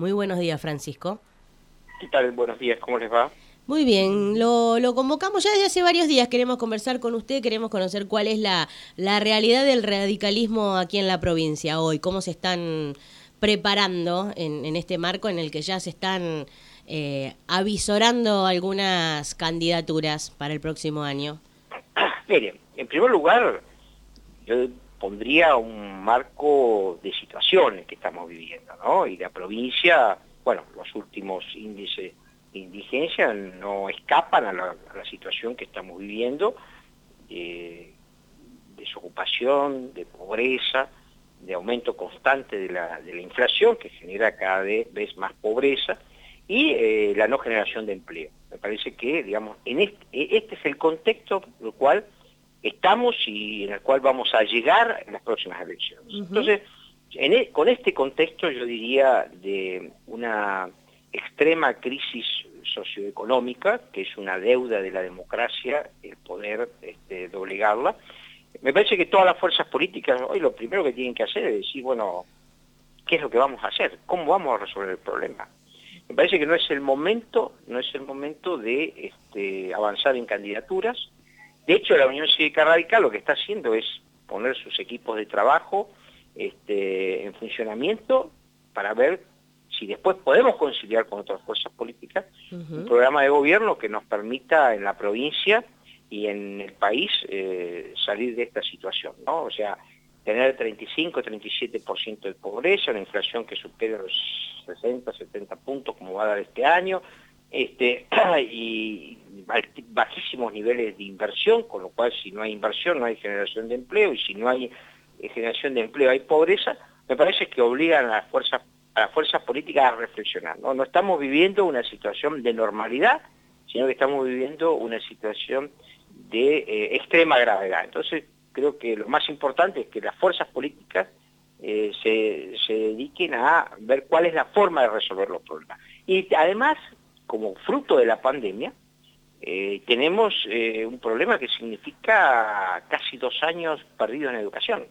Muy buenos días, Francisco. ¿Qué tal? Buenos días, ¿cómo les va? Muy bien, lo, convocamos ya desde hace varios días, queremos conversar con usted, queremos conocer cuál es la, la realidad del radicalismo aquí en la provincia hoy, cómo se están preparando en, en este marco en el que ya se están eh, avisorando algunas candidaturas para el próximo año. Mire, en primer lugar, yo pondría un marco de situaciones que estamos viviendo, ¿no? Y la provincia, bueno, los últimos índices de indigencia no escapan a la, situación que estamos viviendo, de desocupación, de pobreza, de aumento constante de la, inflación que genera cada vez más pobreza y eh, la no generación de empleo. Me parece que, digamos, este, este es el contexto en el cual estamos y en el cual vamos a llegar en las próximas elecciones. Entonces, e, con este contexto yo diría de una extrema crisis socioeconómica, que es una deuda de la democracia, el poder este, doblegarla, me parece que todas las fuerzas políticas hoy lo primero que tienen que hacer es decir, bueno, ¿qué es lo que vamos a hacer? ¿Cómo vamos a resolver el problema? Me parece que no es el momento, no es el momento de este, avanzar en candidaturas, de hecho, la Unión Cívica Radical lo que está haciendo es poner sus equipos de trabajo este, en funcionamiento para ver si después podemos conciliar con otras fuerzas políticas un programa de gobierno que nos permita en la provincia y en el país eh, salir de esta situación, ¿no? O sea, tener 35, 37% de pobreza, una inflación que supera los 60, 70 puntos como va a dar este año, este, y bajísimos niveles de inversión, con lo cual si no hay inversión no hay generación de empleo, y si no hay eh, generación de empleo hay pobreza, me parece que obligan a las fuerzas, a las fuerzas políticas a reflexionar. ¿no? estamos viviendo una situación de normalidad, sino que estamos viviendo una situación de eh, extrema gravedad. Entonces creo que lo más importante es que las fuerzas políticas eh, se dediquen a ver cuál es la forma de resolver los problemas. Y además como fruto de la pandemia, eh, tenemos eh, un problema que significa casi dos años perdidos en educación.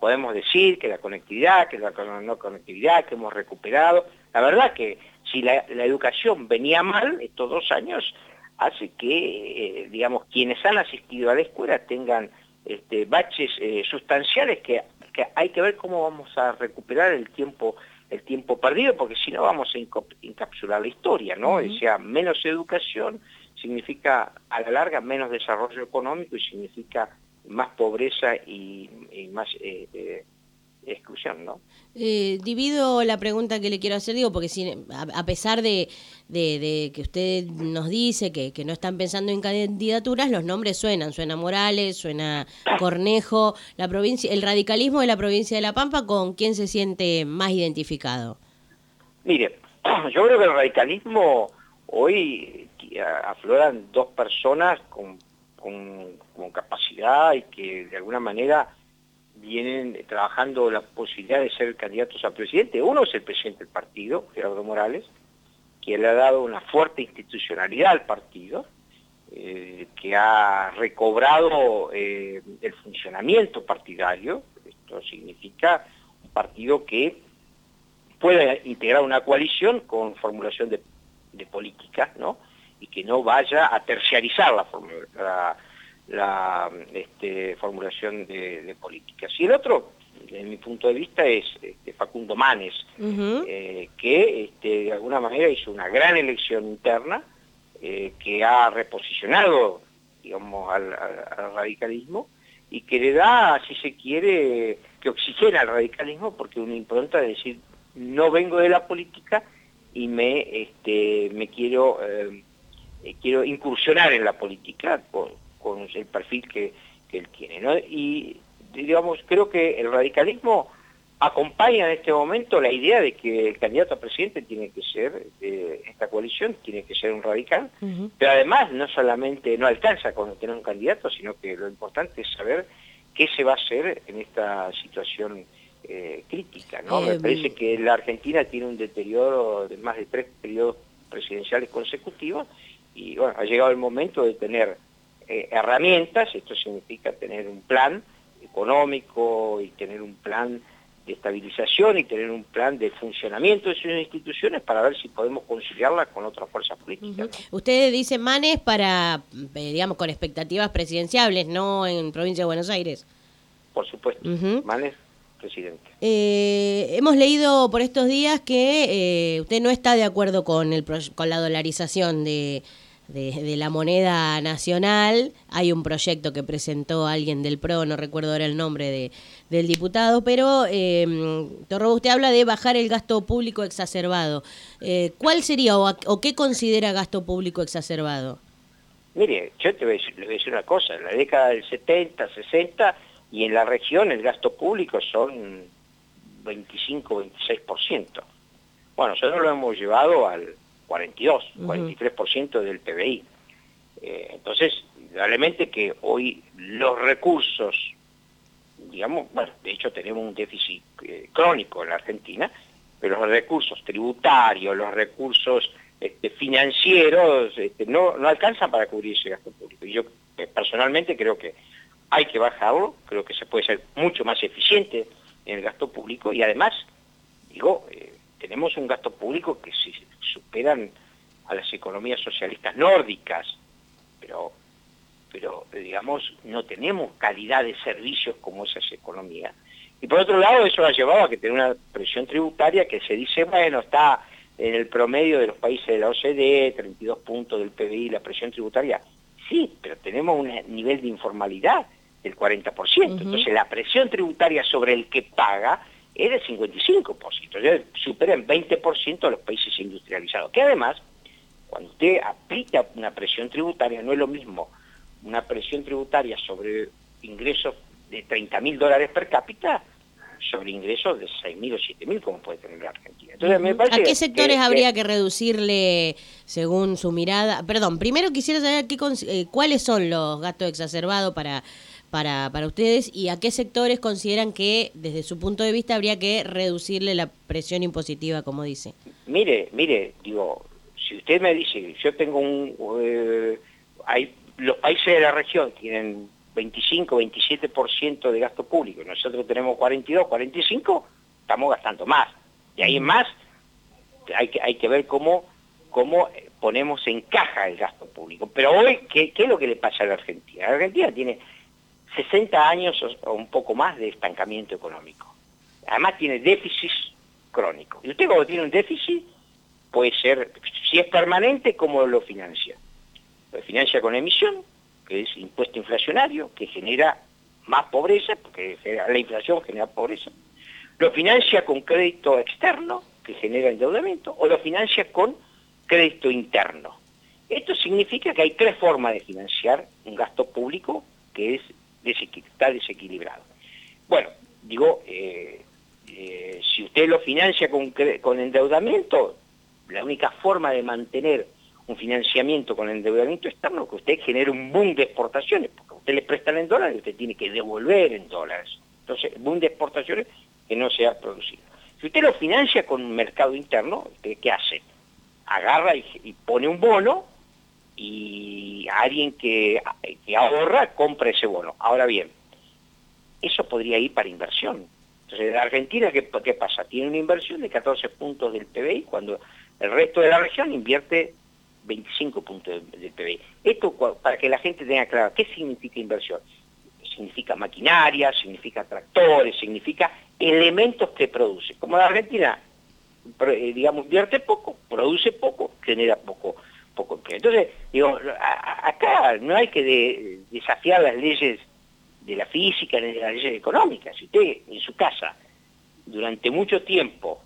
Podemos decir que la conectividad, que la no conectividad, que hemos recuperado. La verdad que si la, educación venía mal, estos dos años hace que, eh, digamos, quienes han asistido a la escuela tengan este, baches sustanciales que, que hay que ver cómo vamos a recuperar el tiempo el tiempo perdido, porque si no vamos a encapsular la historia, ¿no? O sea, menos educación significa a la larga menos desarrollo económico y significa más pobreza y, más eh, eh, exclusión, ¿no? Eh, divido la pregunta que le quiero hacer, digo, porque si, a, pesar de, que usted nos dice que, no están pensando en candidaturas, los nombres suenan, suena Morales, suena Cornejo, la provincia, el radicalismo de la provincia de La Pampa, ¿con quién se siente más identificado? Mire, yo creo que el radicalismo hoy afloran dos personas con, con capacidad y que de alguna manera vienen trabajando la posibilidad de ser candidatos a presidente. Uno es el presidente del partido, Gerardo Morales, que le ha dado una fuerte institucionalidad al partido, eh, que ha recobrado eh, el funcionamiento partidario. Esto significa un partido que pueda integrar una coalición con formulación de, políticas, ¿no? Y que no vaya a terciarizar la, la, la este, formulación de, políticas. Y el otro, desde mi punto de vista, es este, Facundo Manes, eh, que este, de alguna manera hizo una gran elección interna, eh, que ha reposicionado digamos, al, radicalismo y que le da, si se quiere, que oxigena al radicalismo porque una impronta de decir, no vengo de la política y me, este, me quiero, eh, quiero incursionar en la política con el perfil que, él tiene. ¿no? Y digamos, creo que el radicalismo acompaña en este momento la idea de que el candidato a presidente tiene que ser, eh, esta coalición tiene que ser un radical, pero además no solamente no alcanza con tener un candidato, sino que lo importante es saber qué se va a hacer en esta situación eh, crítica. ¿no? Me parece que la Argentina tiene un deterioro de más de tres periodos presidenciales consecutivos y bueno, ha llegado el momento de tener eh, herramientas, esto significa tener un plan económico y tener un plan de estabilización y tener un plan de funcionamiento de sus instituciones para ver si podemos conciliarlas con otras fuerzas políticas. Ustedes dicen Manes para, eh, digamos, con expectativas presidenciables, no en provincia de Buenos Aires. Por supuesto, Manes presidente. Eh, hemos leído por estos días que eh, usted no está de acuerdo con, el con la dolarización de, de, la moneda nacional. Hay un proyecto que presentó alguien del PRO, no recuerdo ahora el nombre de, del diputado, pero eh, Torro, usted habla de bajar el gasto público exacerbado. Eh, ¿Cuál sería o, qué considera gasto público exacerbado? Mire, yo te voy, a decir, le voy a decir una cosa, en la década del 70, 60 y en la región el gasto público son 25, 26%. Bueno, nosotros lo hemos llevado al 42, 43% del PBI. Eh, entonces, realmente que hoy los recursos, digamos, bueno, de hecho tenemos un déficit eh, crónico en la Argentina, pero los recursos tributarios, los recursos este, financieros, este, no, no alcanzan para cubrir ese gasto público. Y yo eh, personalmente creo que hay que bajarlo, creo que se puede ser mucho más eficiente en el gasto público y además, digo, tenemos un gasto público que si superan a las economías socialistas nórdicas, pero, pero digamos, no tenemos calidad de servicios como esas economías. Y por otro lado, eso ha llevado a que tener una presión tributaria que se dice, bueno, está en el promedio de los países de la OCDE, 32 puntos del PBI, la presión tributaria. Sí, pero tenemos un nivel de informalidad del 40%. Entonces la presión tributaria sobre el que paga es del 55%, ya supera en 20% a los países industrializados, que además, cuando usted aplica una presión tributaria, no es lo mismo una presión tributaria sobre ingresos de 30 mil dólares per cápita sobre ingresos de 6 mil o 7 mil como puede tener la Argentina. Entonces, me parece ¿A qué sectores habría que reducirle según su mirada? Perdón, primero quisiera saber qué, eh, cuáles son los gastos exacerbados para para, para ustedes y a qué sectores consideran que desde su punto de vista habría que reducirle la presión impositiva, como dice. Mire, mire, digo, si usted me dice, yo tengo un... Eh, hay, los países de la región tienen 25, 27% de gasto público, nosotros tenemos 42, 45, estamos gastando más. Y ahí en más hay que, hay que ver cómo, cómo ponemos en caja el gasto público. Pero hoy, ¿qué, ¿qué es lo que le pasa a la Argentina? La Argentina tiene 60 años o un poco más de estancamiento económico. Además tiene déficit crónico. Y usted cuando tiene un déficit puede ser, si es permanente, ¿cómo lo financia? Lo financia con emisión, que es impuesto inflacionario, que genera más pobreza, porque la inflación genera pobreza. Lo financia con crédito externo, que genera endeudamiento, o lo financia con crédito interno. Esto significa que hay tres formas de financiar un gasto público, que es está desequilibrado. Bueno, digo, eh, eh, si usted lo financia con, con endeudamiento, la única forma de mantener un financiamiento con endeudamiento externo es que usted genere un boom de exportaciones, porque usted le prestan en dólares y usted tiene que devolver en dólares. Entonces, boom de exportaciones que no se ha producido. Si usted lo financia con un mercado interno, ¿qué hace? Agarra y pone un bono y alguien que, ahorra compra ese bono. Ahora bien, eso podría ir para inversión. Entonces, la Argentina, ¿qué, ¿qué, pasa? Tiene una inversión de 14 puntos del PBI cuando el resto de la región invierte 25 puntos del, PBI. Esto para que la gente tenga claro, ¿qué significa inversión? Significa maquinaria, significa tractores, significa elementos que produce. Como la Argentina, eh, digamos, invierte poco, produce poco, genera poco poco Entonces, digo, acá no hay que desafiar las leyes de la física ni de las leyes económicas. Si usted en su casa durante mucho tiempo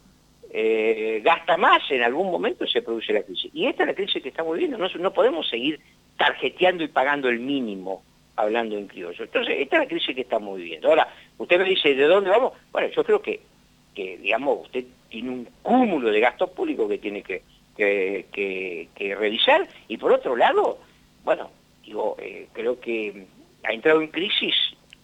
eh, gasta más, en algún momento se produce la crisis. Y esta es la crisis que estamos viviendo. No, no podemos seguir tarjeteando y pagando el mínimo hablando en criollo. Entonces, esta es la crisis que estamos viviendo. Ahora, usted me dice, ¿de dónde vamos? Bueno, yo creo que, que digamos, usted tiene un cúmulo de gastos públicos que tiene que que, revisar. Y por otro lado, bueno, digo, eh, creo que ha entrado en crisis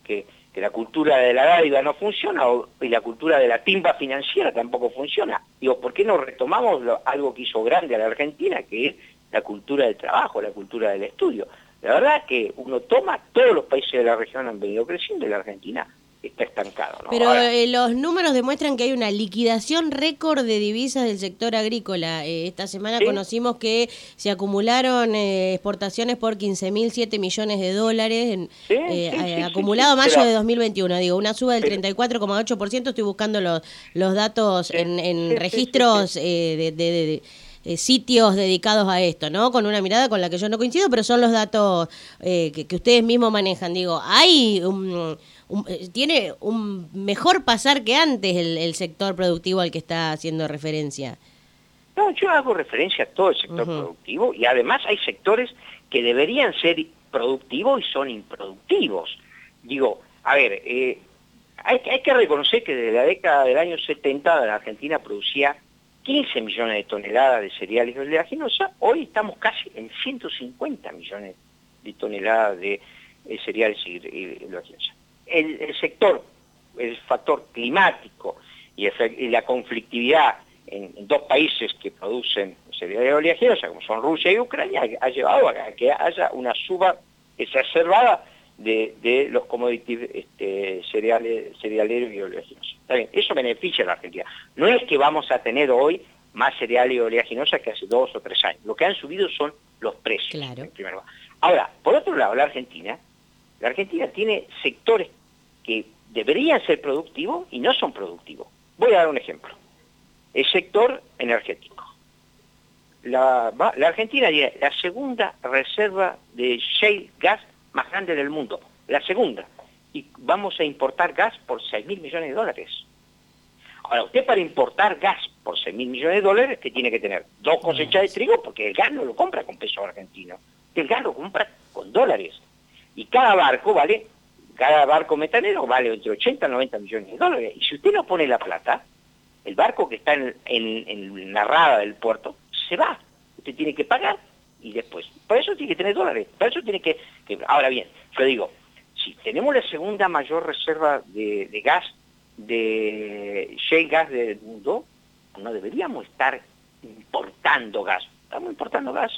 que, la cultura de la dádiva no funciona y la cultura de la timba financiera tampoco funciona. Digo, ¿por qué no retomamos algo que hizo grande a la Argentina, que es la cultura del trabajo, la cultura del estudio? La verdad que uno toma, todos los países de la región han venido creciendo y la Argentina está estancado. Pero eh, los números demuestran que hay una liquidación récord de divisas del sector agrícola. Eh, esta semana conocimos que se acumularon eh, exportaciones por 15.007 millones de dólares, en, acumulado mayo de 2021. Digo, una suba del 34,8%. Estoy buscando los, los datos en, registros de, sitios dedicados a esto, ¿no? Con una mirada con la que yo no coincido, pero son los datos que, que, ustedes mismos manejan. Digo, hay un, eh, tiene un mejor pasar que antes el, sector productivo al que está haciendo referencia. No, yo hago referencia a todo el sector productivo y además hay sectores que deberían ser productivos y son improductivos. Digo, a ver, eh, hay, hay, que reconocer que desde la década del año 70 la Argentina producía 15 millones de toneladas de cereales y oleaginosa, hoy estamos casi en 150 millones de toneladas de eh, cereales y, y el, sector, el factor climático y, la conflictividad en, dos países que producen cereales oleaginosas, como son Rusia y Ucrania, ha llevado a que haya una suba exacerbada de, de los commodities este, cereales, cerealeros y oleaginosos. eso beneficia a la Argentina. No es que vamos a tener hoy más cereales y oleaginosas que hace dos o tres años. Lo que han subido son los precios, en primer lugar. Ahora, por otro lado, la Argentina la Argentina tiene sectores que deberían ser productivos y no son productivos. Voy a dar un ejemplo. El sector energético. La, Argentina tiene la segunda reserva de shale gas más grande del mundo. La segunda. Y vamos a importar gas por 6 mil millones de dólares. Ahora, usted para importar gas por 6 mil millones de dólares, que tiene que tener dos cosechas de trigo, porque el gas no lo compra con peso argentino. El gas lo compra con dólares. Y cada barco vale, cada barco metanero vale entre 80 y 90 millones de dólares. Y si usted no pone la plata, el barco que está en, la rada del puerto se va. Usted tiene que pagar y después. Por eso tiene que tener dólares. Por eso tiene que... ahora bien, yo digo, si tenemos la segunda mayor reserva de, gas, de shale gas del mundo, no deberíamos estar importando gas. Estamos importando gas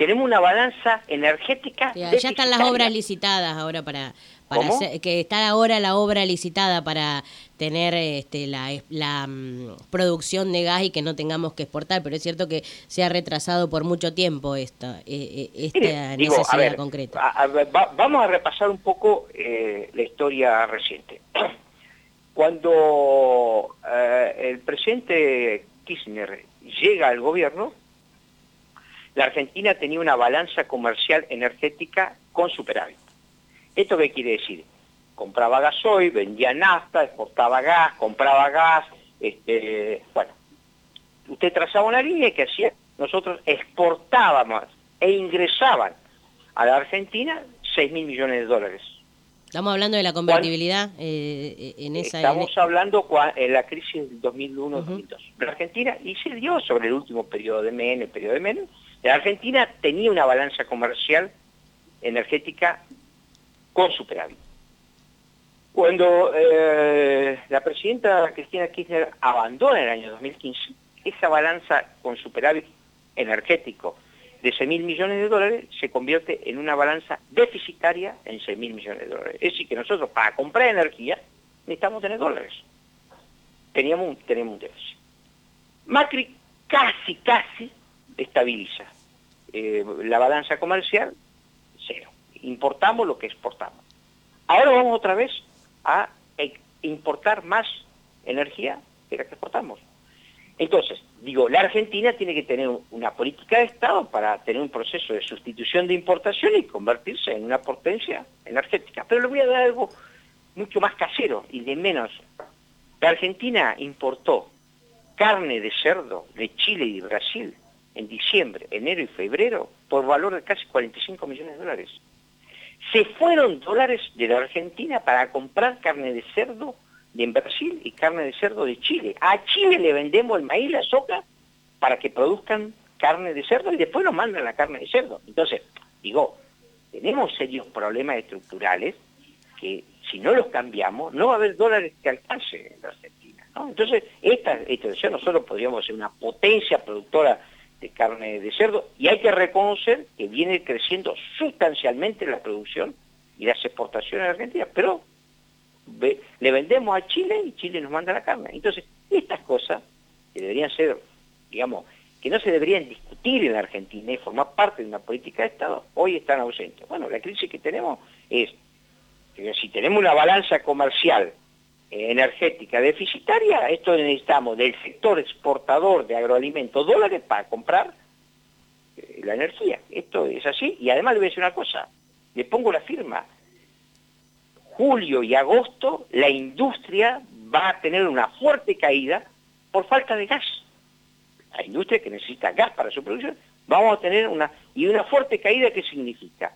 tenemos una balanza energética. Ya, están las obras licitadas ahora para, para que está ahora la obra licitada para tener este, la, mm, producción de gas y que no tengamos que exportar, pero es cierto que se ha retrasado por mucho tiempo esta, eh, eh, necesidad concreta. vamos a repasar un poco eh, la historia reciente. Cuando el presidente Kirchner llega al gobierno, la Argentina tenía una balanza comercial energética con superávit. ¿Esto qué quiere decir? Compraba gasoil, vendía nafta, exportaba gas, compraba gas, este, bueno, usted trazaba una línea y que hacía, nosotros exportábamos e ingresaban a la Argentina 6 mil millones de dólares. Estamos hablando de la convertibilidad eh, en esa... Estamos hablando en la crisis del 2001-2002. La Argentina, y se dio sobre el último periodo de Menem, el periodo de Menem, la Argentina tenía una balanza comercial energética con superávit. Cuando eh, la presidenta Cristina Kirchner abandona el año 2015, esa balanza con superávit energético de 6 mil millones de dólares se convierte en una balanza deficitaria en 6 mil millones de dólares. Es decir, que nosotros para comprar energía necesitamos tener dólares. Teníamos un, tenemos un déficit. Macri casi, casi estabiliza. Eh, la balanza comercial, cero. Importamos lo que exportamos. Ahora vamos otra vez a importar más energía que la que exportamos. Entonces, digo, la Argentina tiene que tener una política de Estado para tener un proceso de sustitución de importación y convertirse en una potencia energética. Pero le voy a dar algo mucho más casero y de menos. La Argentina importó carne de cerdo de Chile y Brasil en diciembre, enero y febrero por valor de casi 45 millones de dólares. Se fueron dólares de la Argentina para comprar carne de cerdo de Brasil y carne de cerdo de Chile. A Chile le vendemos el maíz, la soja, para que produzcan carne de cerdo y después nos mandan la carne de cerdo. Entonces, digo, tenemos serios problemas estructurales que si no los cambiamos, no va a haber dólares que alcance en la Argentina. Entonces, esta, esta nosotros podríamos ser una potencia productora de carne de cerdo y hay que reconocer que viene creciendo sustancialmente la producción y las exportaciones de Argentina, pero le vendemos a Chile y Chile nos manda la carne. Entonces, estas cosas que deberían ser, digamos, que no se deberían discutir en Argentina y formar parte de una política de Estado, hoy están ausentes. Bueno, la crisis que tenemos es que si tenemos una balanza comercial energética deficitaria, esto necesitamos del sector exportador de agroalimentos dólares para comprar eh, la energía. Esto es así. Y además le voy a decir una cosa, le pongo la firma. Julio y agosto la industria va a tener una fuerte caída por falta de gas. La industria que necesita gas para su producción, vamos a tener una... Y una fuerte caída, ¿qué significa?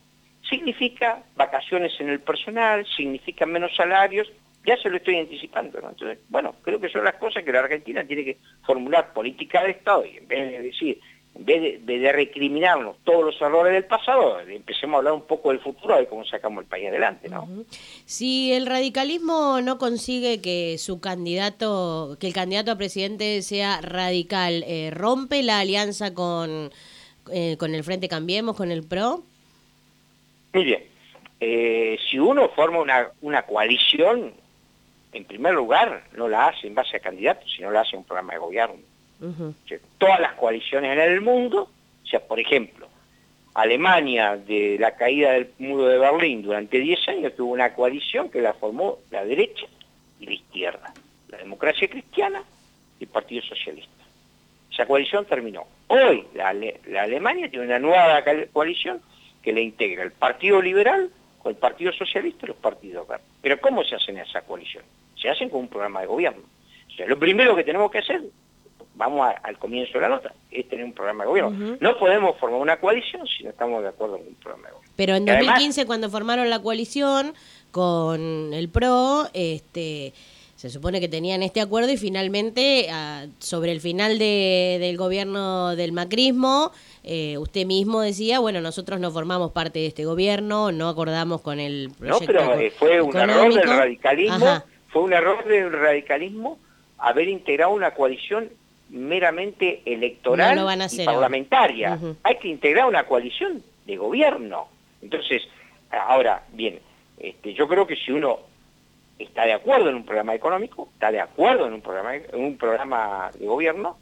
Significa vacaciones en el personal, significa menos salarios, ya se lo estoy anticipando. Entonces, bueno, creo que son las cosas que la Argentina tiene que formular política de Estado y en vez de decir, en vez de, recriminarnos todos los errores del pasado, empecemos a hablar un poco del futuro y cómo sacamos el país adelante, ¿no? Si el radicalismo no consigue que su candidato, que el candidato a presidente sea radical, eh, ¿rompe la alianza con, eh, con el Frente Cambiemos, con el PRO? Muy bien. Eh, si uno forma una, una coalición, en primer lugar, no la hace en base a candidatos, sino la hace un programa de gobierno todas las coaliciones en el mundo, o sea, por ejemplo, Alemania de la caída del muro de Berlín durante 10 años tuvo una coalición que la formó la derecha y la izquierda, la democracia cristiana y el Partido Socialista. Esa coalición terminó. Hoy la, Alemania tiene una nueva coalición que le integra el Partido Liberal con el Partido Socialista y los partidos verdes. Pero ¿cómo se hacen esa coalición? Se hacen con un programa de gobierno. O sea, lo primero que tenemos que hacer vamos al comienzo de la nota, es tener un programa de gobierno. No podemos formar una coalición si no estamos de acuerdo con un programa de gobierno. Pero en 2015, cuando formaron la coalición con el PRO, este se supone que tenían este acuerdo y finalmente, sobre el final del gobierno del macrismo, eh, usted mismo decía, bueno, nosotros no formamos parte de este gobierno, no acordamos con el proyecto No, pero eh, fue un error del radicalismo, fue un error del radicalismo haber integrado una coalición meramente electoral y parlamentaria. Hay que integrar una coalición de gobierno. Entonces, ahora, bien, este, yo creo que si uno está de acuerdo en un programa económico, está de acuerdo en un programa, en un programa de gobierno,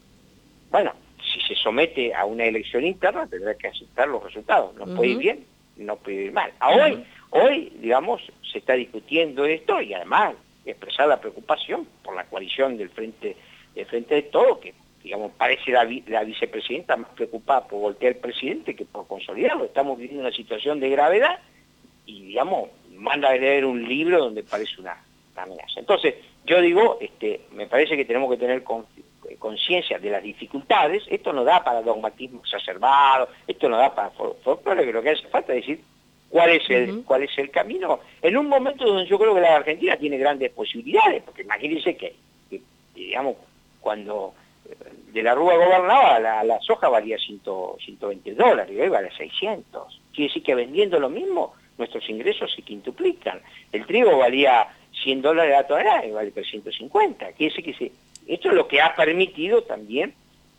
bueno, si se somete a una elección interna tendrá que aceptar los resultados. No puede ir bien, no puede ir mal. hoy, hoy, digamos, se está discutiendo esto y además expresar la preocupación por la coalición del Frente de frente de todo, que digamos parece la, vicepresidenta más preocupada por voltear al presidente que por consolidarlo. Estamos viviendo una situación de gravedad y, digamos, manda a leer un libro donde parece una, amenaza. Entonces, yo digo, este, me parece que tenemos que tener conciencia de las dificultades, esto no da para dogmatismo exacerbado, esto no da para folclore, que lo que hace falta decir cuál es el cuál es el camino en un momento donde yo creo que la Argentina tiene grandes posibilidades, porque imagínense que digamos cuando eh, de la Rúa gobernaba, la, soja valía 120 dólares y hoy vale 600. Quiere decir que vendiendo lo mismo, nuestros ingresos se quintuplican. El trigo valía 100 dólares la tonelada y vale 350. Quiere decir que esto es lo que ha permitido también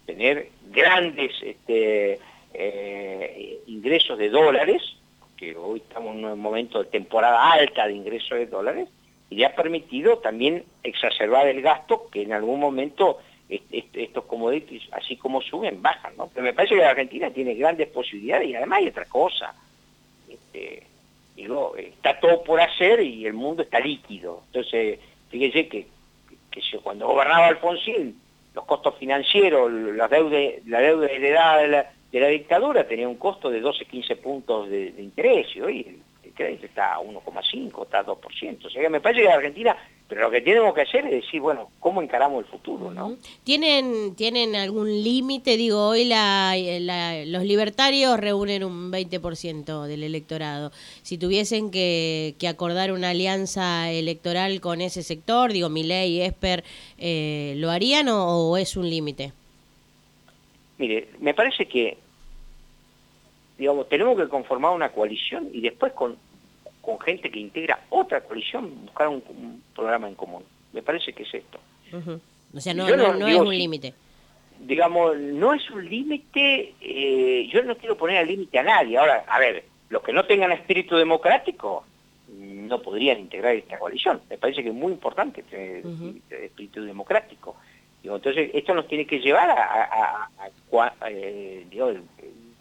tener grandes este, eh, ingresos de dólares, que hoy estamos en un momento de temporada alta de ingresos de dólares, y le ha permitido también exacerbar el gasto que en algún momento estos commodities, así como suben, bajan, ¿no? Pero me parece que la Argentina tiene grandes posibilidades y además hay otra cosa. Este, digo, está todo por hacer y el mundo está líquido. Entonces, fíjense que, que, cuando gobernaba Alfonsín, los costos financieros, la deuda, la deuda heredada de la, de la dictadura tenía un costo de 12-15 puntos de, de interés y hoy crédito está a 1,5, está a 2%. O sea que me parece que la Argentina, pero lo que tenemos que hacer es decir, bueno, ¿cómo encaramos el futuro? ¿no? ¿Tienen, ¿Tienen algún límite? Digo, hoy la, los libertarios reúnen un 20% del electorado. Si tuviesen que, acordar una alianza electoral con ese sector, digo, Milei y Esper, eh, ¿lo harían o es un límite? Mire, me parece que digamos, tenemos que conformar una coalición y después con, con gente que integra otra coalición buscar un, programa en común. Me parece que es esto. O sea, no, no, es un límite. Digamos, no es un límite, eh, yo no quiero poner al límite a nadie. Ahora, a ver, los que no tengan espíritu democrático, no podrían integrar esta coalición. Me parece que es muy importante tener espíritu democrático. entonces, esto nos tiene que llevar a, eh, el,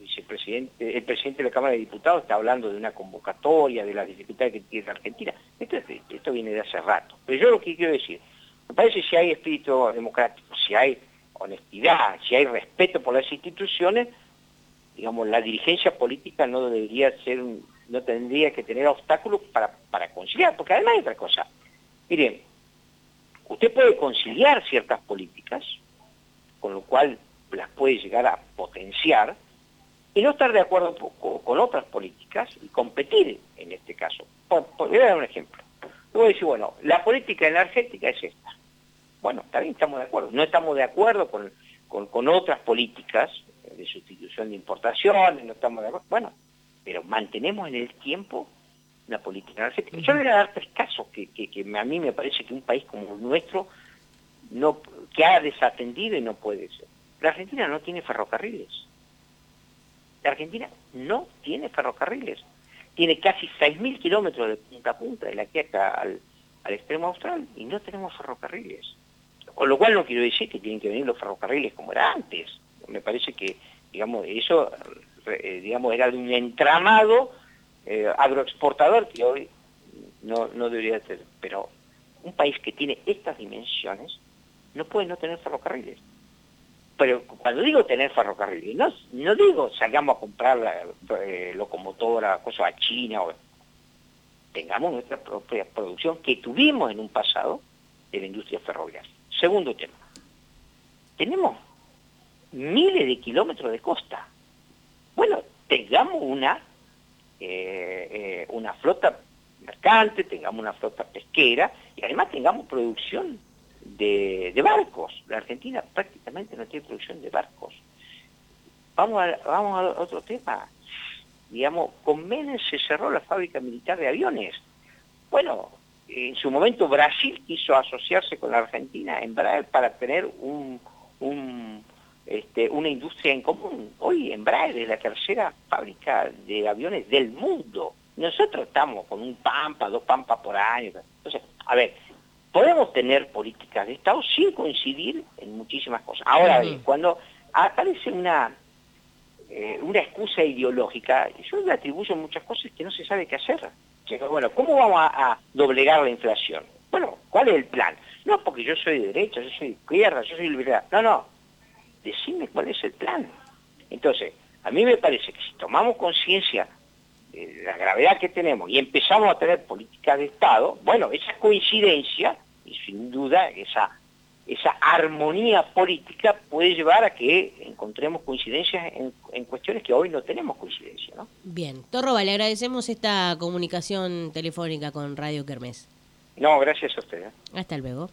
vicepresidente, el presidente de la Cámara de Diputados está hablando de una convocatoria, de las dificultades que tiene Argentina. Esto, esto viene de hace rato. Pero yo lo que quiero decir, me parece que si hay espíritu democrático, si hay honestidad, si hay respeto por las instituciones, digamos, la dirigencia política no debería ser, no tendría que tener obstáculos para, para conciliar, porque además hay otra cosa. Miren, usted puede conciliar ciertas políticas, con lo cual las puede llegar a potenciar, y no estar de acuerdo con, otras políticas y competir en este caso. voy a dar un ejemplo. Yo voy a decir, bueno, la política energética es esta. Bueno, también estamos de acuerdo. No estamos de acuerdo con, con otras políticas de sustitución de importaciones, no estamos de acuerdo. Bueno, pero mantenemos en el tiempo una política energética. Yo voy a dar tres casos que, a mí me parece que un país como el nuestro no, que ha desatendido y no puede ser. La Argentina no tiene ferrocarriles. La Argentina no tiene ferrocarriles. Tiene casi 6.000 kilómetros de punta a punta, de la que acá al, al extremo austral, y no tenemos ferrocarriles. Con lo cual no quiero decir que tienen que venir los ferrocarriles como era antes me parece que, digamos, eso, eh, digamos, era un entramado eh, agroexportador que hoy no, no debería tener. Pero un país que tiene estas dimensiones no puede no tener ferrocarriles. Pero cuando digo tener ferrocarriles, no, no digo salgamos a comprar la eh, locomotora, cosa a China, o, tengamos nuestra propia producción que tuvimos en un pasado de la industria ferroviaria. Segundo tema, tenemos miles de kilómetros de costa. Bueno, tengamos una, eh, eh, una flota mercante, tengamos una flota pesquera y además tengamos producción de, barcos. La Argentina prácticamente no tiene producción de barcos. Vamos a, vamos a otro tema. Digamos, con Menem se cerró la fábrica militar de aviones. Bueno, en su momento Brasil quiso asociarse con la Argentina en Brasil para tener un, este, una industria en común. Hoy Embraer es la tercera fábrica de aviones del mundo. Nosotros estamos con un pampa, dos pampas por año. Entonces, a ver, podemos tener políticas de Estado sin coincidir en muchísimas cosas. Ahora bien, cuando aparece una, eh, una excusa ideológica, yo le atribuyo muchas cosas que no se sabe qué hacer. Bueno, ¿cómo vamos a, a doblegar la inflación? Bueno, ¿cuál es el plan? No porque yo soy de derecha, yo soy de izquierda, yo soy liberal. No, no, decime cuál es el plan. Entonces, a mí me parece que si tomamos conciencia de la gravedad que tenemos y empezamos a tener políticas de Estado, bueno, esa coincidencia y sin duda esa, esa armonía política puede llevar a que encontremos coincidencias en, en cuestiones que hoy no tenemos coincidencia. ¿no? Bien, Torroba, le agradecemos esta comunicación telefónica con Radio Kermés. No, gracias a usted. ¿eh? Hasta luego.